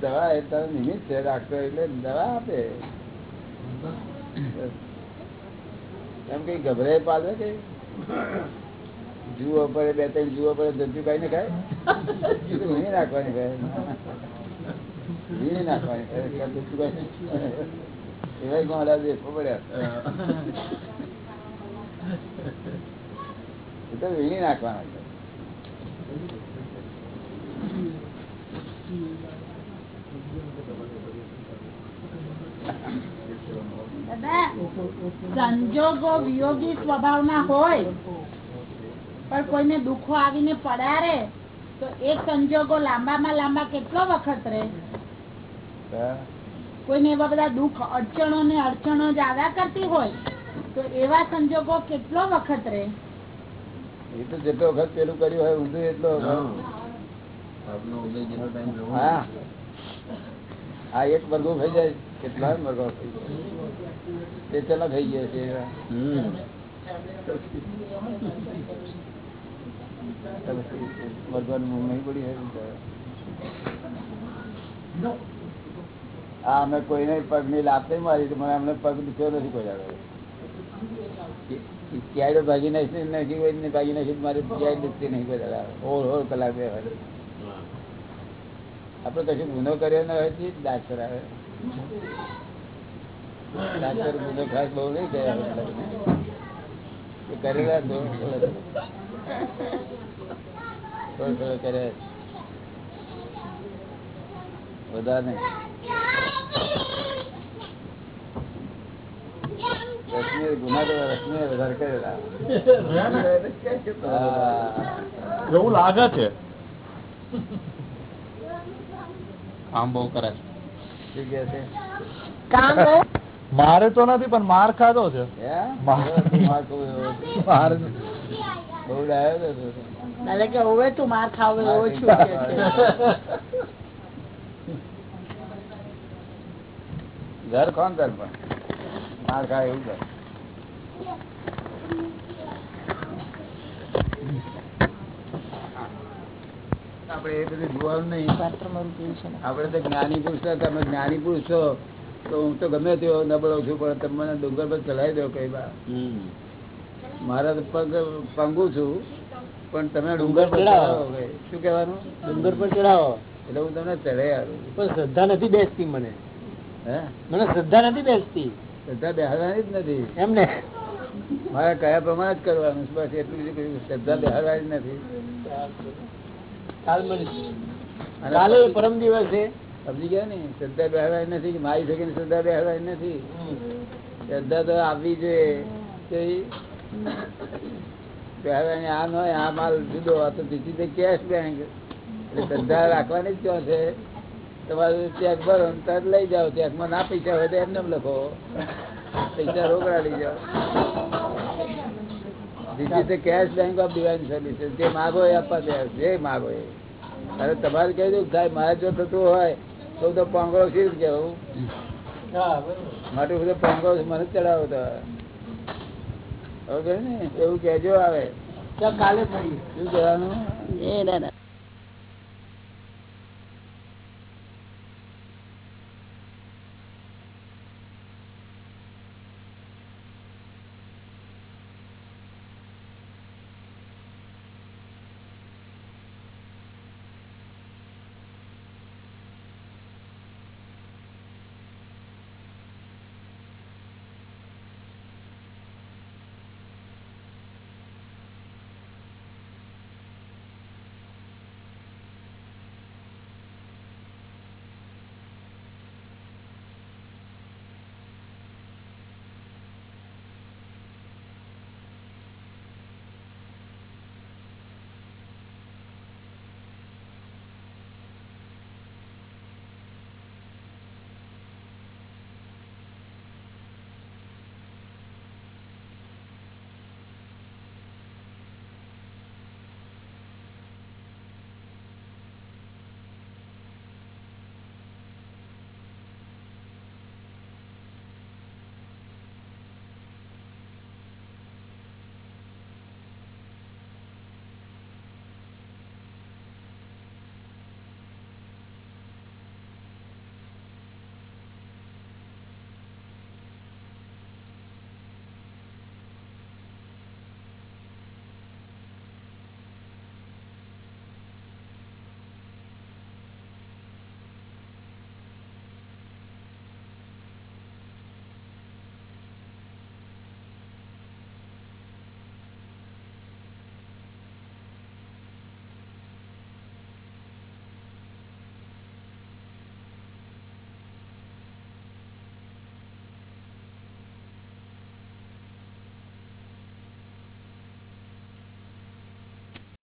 દવા એ તારો નિમિત્ત છે ડાક્ટર એટલે દવા આપે. એમ કઈ ગભરાય પાડે કઈ જુઓ પડે, બે ત્રણ જુઓ પડે જંતુ કઈ ને ખાય વીણી નાખવાની ખાય નાખવાની ખાય જંતુ ગોળા દેખો પડ્યા એ તો વીણી નાખવાના છે. સંજોગો વિયોગી સ્વભાવના હોય પણ કોઈને દુઃખો આવીને પડારે તો એ સંજોગો લાંબામાં લાંબા કેટલો વખત રહે. કોઈને એવા બધા દુઃખ અડચણો ને અડચણો જ આવ્યા કરતી હોય તો એવા સંજોગો કેટલો વખત રે એ તો જેટલો વખત પેલું કર્યું હોય ઊંધું એટલો વખત. હા. આ એક મરઘો થઈ જાય કેટલા મરઘો થઈ જાય. તે ચલા થઈ ગયા છે ઊંઘ નહીં પડી હોય આ અમે કોઈને પગની લાત નહીં મારી તો મને અમને પગ દુખ્યો નથી કોઈ દાડો. ક્યારે ભાગી નાખી નથી હોય ને ભાગી નાખી મારે ક્યાંય દુખતી નહીં કોઈ દાદા ઓળ હોળ કલાક બે વાર આપડે કશું ગુનો કર્યો ન હોય તે જ ડાક્ટર આવે ડાક્ટર ગુનો ખાસ બહુ નહીં ગયા હોય કરેલા થોડો થોડો. થોડો વધારે નહીં રશ્મિએ ગુના તો રશ્મિએ વધારે કરેલા. એવું લાગે છે. કામ બહુ કરે શું છે? કામ? મારે તો નથી પણ માર ખાધો છે. હે? માર- માર છે. માર. બહુ ડાયો એટલે કે હવે તું માર ખાવ છું કે છે. ઘર કોણ ઘર પણ માર ખાય એવું ઘર. આપડે એ બધું જોવાનું નહીં. આપડે તો જ્ઞાની પુરુષ તમે જ્ઞાની પુરુષ છો તો હું તો ગમે તેવો નબળો છું પણ તમે મને ડુંગર પર ચલાવી દો કઈ બા મારા તો પગ પંગુ છું પણ તમે ડુંગર પર ચડાવો શું કહેવાનું? ડુંગર પર ચડાવો એટલે હું તમને ચડાવી આવું. પણ શ્રદ્ધા નથી બેસતી મને. મને શ્રદ્ધા નથી બેસતી. શ્રદ્ધા બેહાડવાની જ નથી. એમને? મારે કયા પ્રમાણે જ કરવાનું. બસ એટલું જ. શ્રદ્ધા બેહાડવાની નથી. કાલ પરમ દિવસે. સમજી ગયા ને? શ્રદ્ધા બેહાડવાની નથી. કે મારી શકે શ્રદ્ધા બેહાડવાની નથી. શ્રદ્ધા તો આપવી જોઈએ. બેહાડવાની આ ન હોય આ માલ જુદો આ તો ધીસી કેશ બેંક. એટલે શ્રદ્ધા રાખવાની જ ક્યાં છે? તમારું ચેક ભરો ને લઈ જાઓ. ચેકમાં ના પૈસા હોય તો એમને લખો. પૈસા રોકડા લઈ જાઓ the cash bank of divine જે માગો એ આપવા દે. જે માગો એ. અરે તમારે કહી દઉં સાહેબ મારે જો થતું હોય તો તો પાંગળો શી જ કહેવું? હા બરોબર. માટે બધો પાંગળો મને ચડાવો તો. હવે ને એવું કહેજો આવે. કાલે શું કહેવાનું? એ દાદા.